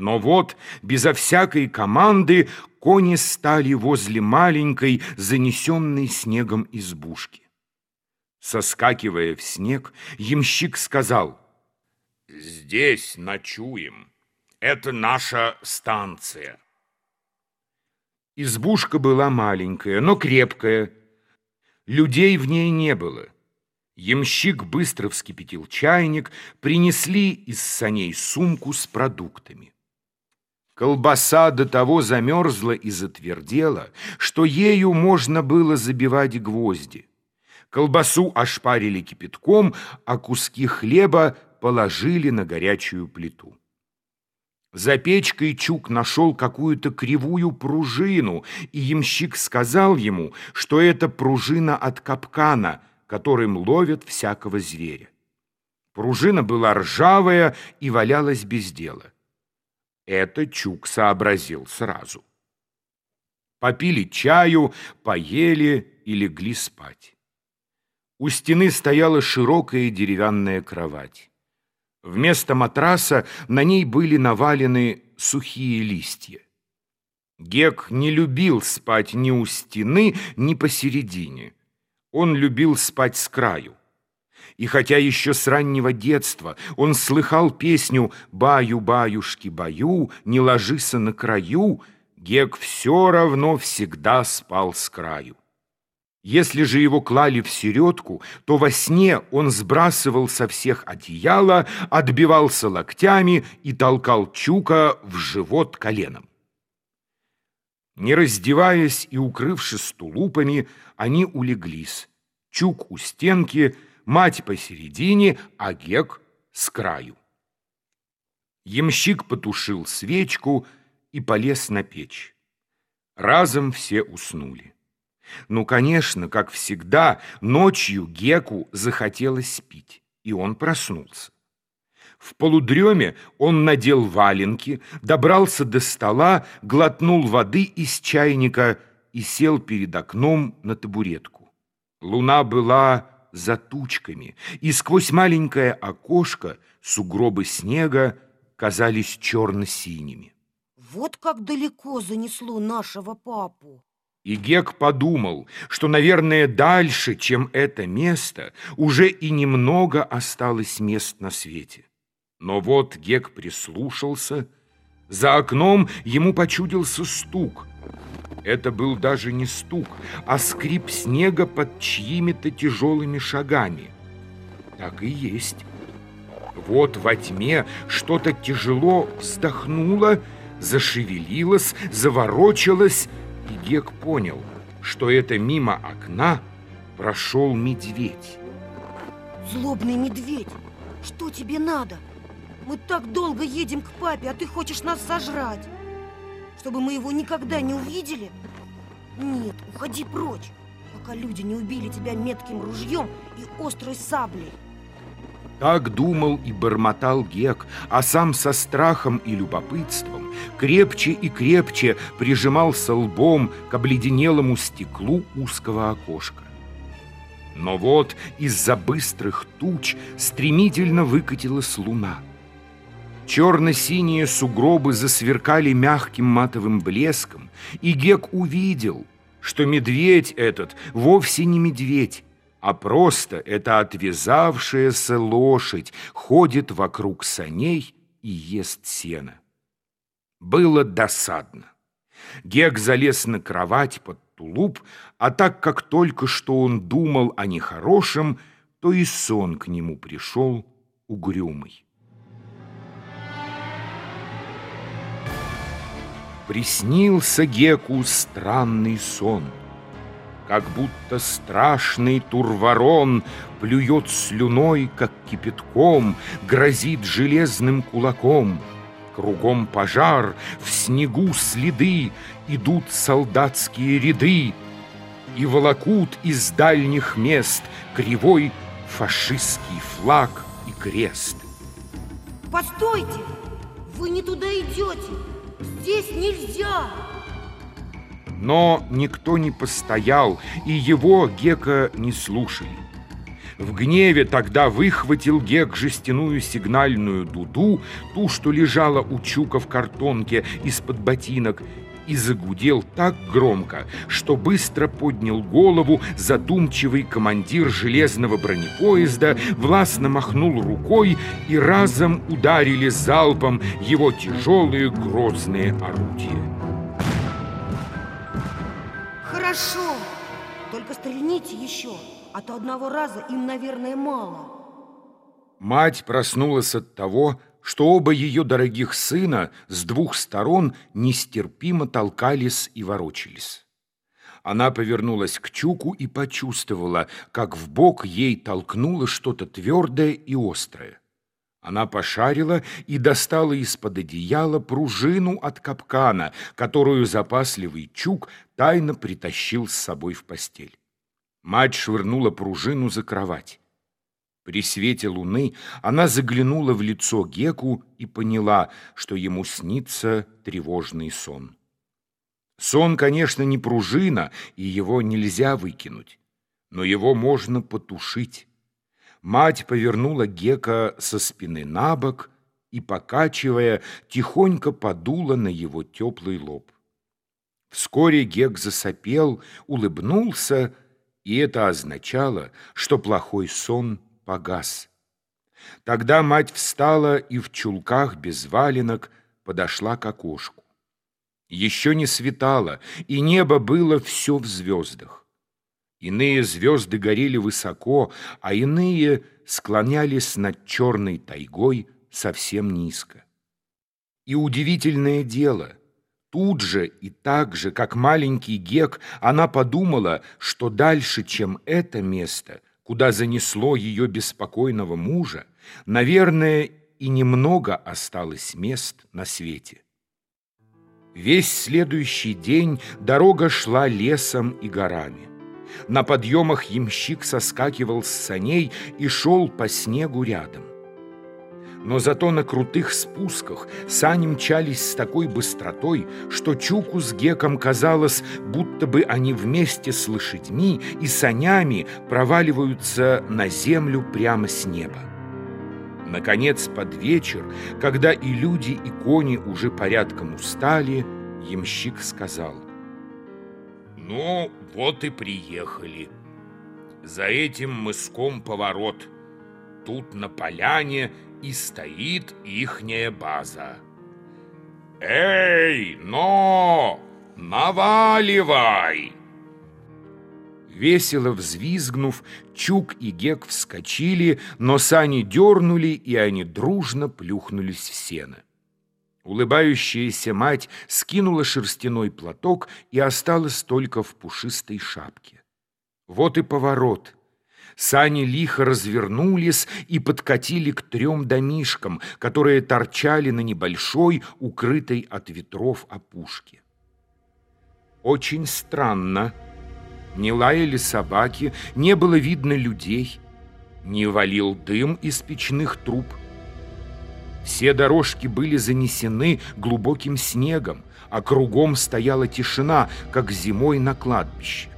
Но вот, безо всякой команды, кони стали возле маленькой, занесенной снегом избушки. Соскакивая в снег, ямщик сказал, «Здесь ночуем. Это наша станция». Избушка была маленькая, но крепкая. Людей в ней не было. Ямщик быстро вскипятил чайник, принесли из саней сумку с продуктами. Колбаса до того замерзла и затвердела, что ею можно было забивать гвозди. Колбасу ошпарили кипятком, а куски хлеба положили на горячую плиту. За печкой Чук нашел какую-то кривую пружину, и ямщик сказал ему, что это пружина от капкана, которым ловят всякого зверя. Пружина была ржавая и валялась без дела. Это Чук сообразил сразу. Попили чаю, поели и легли спать. У стены стояла широкая деревянная кровать. Вместо матраса на ней были навалены сухие листья. Гек не любил спать ни у стены, ни посередине. Он любил спать с краю. И хотя еще с раннего детства он слыхал песню «Баю-баюшки, баю, не ложися на краю», Гек все равно всегда спал с краю. Если же его клали в середку, то во сне он сбрасывал со всех одеяла, отбивался локтями и толкал Чука в живот коленом. Не раздеваясь и укрывшись тулупами, они улеглись. Чук у стенки — мать посередине, а Гек с краю. Ямщик потушил свечку и полез на печь. Разом все уснули. Ну, конечно, как всегда, ночью Геку захотелось пить, и он проснулся. В полудреме он надел валенки, добрался до стола, глотнул воды из чайника и сел перед окном на табуретку. Луна была за тучками, и сквозь маленькое окошко сугробы снега казались черно-синими. Вот как далеко занесло нашего папу. И Гек подумал, что, наверное, дальше, чем это место, уже и немного осталось мест на свете. Но вот Гек прислушался. За окном ему почудился стук. Это был даже не стук, а скрип снега под чьими-то тяжелыми шагами. Так и есть. Вот во тьме что-то тяжело вздохнуло, зашевелилось, заворочилось, и Гек понял, что это мимо окна прошел медведь. Злобный медведь, что тебе надо? Мы так долго едем к папе, а ты хочешь нас сожрать чтобы мы его никогда не увидели? Нет, уходи прочь, пока люди не убили тебя метким ружьем и острой саблей. Так думал и бормотал Гек, а сам со страхом и любопытством крепче и крепче прижимался лбом к обледенелому стеклу узкого окошка. Но вот из-за быстрых туч стремительно выкатилась луна — Черно-синие сугробы засверкали мягким матовым блеском, и Гек увидел, что медведь этот вовсе не медведь, а просто это отвязавшаяся лошадь ходит вокруг саней и ест сено. Было досадно. Гек залез на кровать под тулуп, а так как только что он думал о нехорошем, то и сон к нему пришел угрюмый. Приснился Геку странный сон, Как будто страшный турворон Плюет слюной, как кипятком, Грозит железным кулаком. Кругом пожар, в снегу следы, Идут солдатские ряды И волокут из дальних мест Кривой фашистский флаг и крест. Постойте! Вы не туда идете! Здесь нельзя! Но никто не постоял, и его Гека не слушали. В гневе тогда выхватил Гек жестяную сигнальную дуду, ту, что лежала у Чука в картонке из-под ботинок, и загудел так громко, что быстро поднял голову задумчивый командир железного бронепоезда, властно махнул рукой и разом ударили залпом его тяжелые грозные орудия. Хорошо, только стрельните еще, а то одного раза им, наверное, мало. Мать проснулась от того, что оба ее дорогих сына с двух сторон нестерпимо толкались и ворочались. Она повернулась к Чуку и почувствовала, как в бок ей толкнуло что-то твердое и острое. Она пошарила и достала из-под одеяла пружину от капкана, которую запасливый Чук тайно притащил с собой в постель. Мать швырнула пружину за кровать. При свете луны она заглянула в лицо Геку и поняла, что ему снится тревожный сон. Сон, конечно, не пружина, и его нельзя выкинуть, но его можно потушить. Мать повернула Гека со спины на бок и, покачивая, тихонько подула на его теплый лоб. Вскоре Гек засопел, улыбнулся, и это означало, что плохой сон погас. Тогда мать встала и в чулках без валенок подошла к окошку. Еще не светало, и небо было все в звездах. Иные звезды горели высоко, а иные склонялись над черной тайгой совсем низко. И удивительное дело, тут же и так же, как маленький Гек, она подумала, что дальше, чем это место, куда занесло ее беспокойного мужа, наверное, и немного осталось мест на свете. Весь следующий день дорога шла лесом и горами. На подъемах ямщик соскакивал с саней и шел по снегу рядом но зато на крутых спусках сани мчались с такой быстротой, что Чуку с Геком казалось, будто бы они вместе с лошадьми и санями проваливаются на землю прямо с неба. Наконец, под вечер, когда и люди, и кони уже порядком устали, ямщик сказал. «Ну, вот и приехали. За этим мыском поворот. Тут на поляне и стоит ихняя база. «Эй, но! Наваливай!» Весело взвизгнув, Чук и Гек вскочили, но сани дернули, и они дружно плюхнулись в сено. Улыбающаяся мать скинула шерстяной платок и осталась только в пушистой шапке. Вот и поворот — Сани лихо развернулись и подкатили к трем домишкам, которые торчали на небольшой, укрытой от ветров опушке. Очень странно. Не лаяли собаки, не было видно людей, не валил дым из печных труб. Все дорожки были занесены глубоким снегом, а кругом стояла тишина, как зимой на кладбище.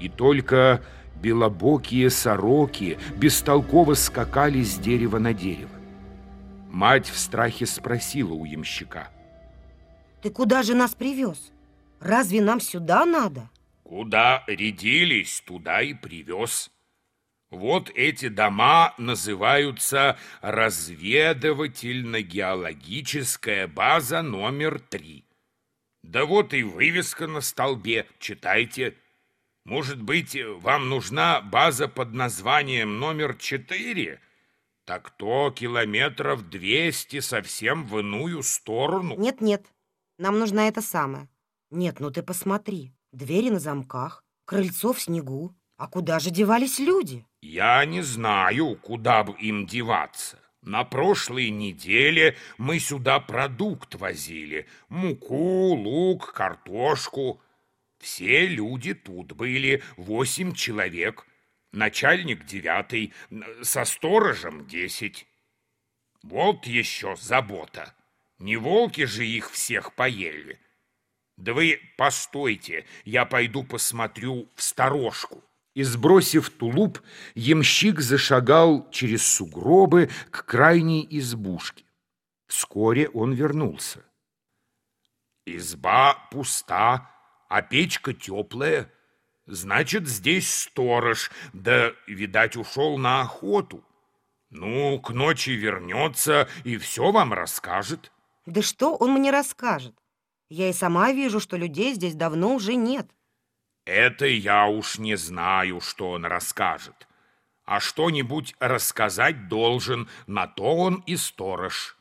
И только белобокие сороки бестолково скакали с дерева на дерево. Мать в страхе спросила у ямщика. Ты куда же нас привез? Разве нам сюда надо? Куда рядились, туда и привез. Вот эти дома называются разведывательно-геологическая база номер три. Да вот и вывеска на столбе, читайте – может быть, вам нужна база под названием номер 4? Так то километров 200 совсем в иную сторону. Нет-нет, нам нужна эта самая. Нет, ну ты посмотри. Двери на замках, крыльцо в снегу. А куда же девались люди? Я не знаю, куда бы им деваться. На прошлой неделе мы сюда продукт возили. Муку, лук, картошку. Все люди тут были, восемь человек. Начальник девятый, со сторожем десять. Вот еще забота. Не волки же их всех поели. Да вы постойте, я пойду посмотрю в сторожку. И, сбросив тулуп, ямщик зашагал через сугробы к крайней избушке. Вскоре он вернулся. Изба пуста, а печка теплая. Значит, здесь сторож, да, видать, ушел на охоту. Ну, к ночи вернется и все вам расскажет. Да что он мне расскажет? Я и сама вижу, что людей здесь давно уже нет. Это я уж не знаю, что он расскажет. А что-нибудь рассказать должен, на то он и сторож.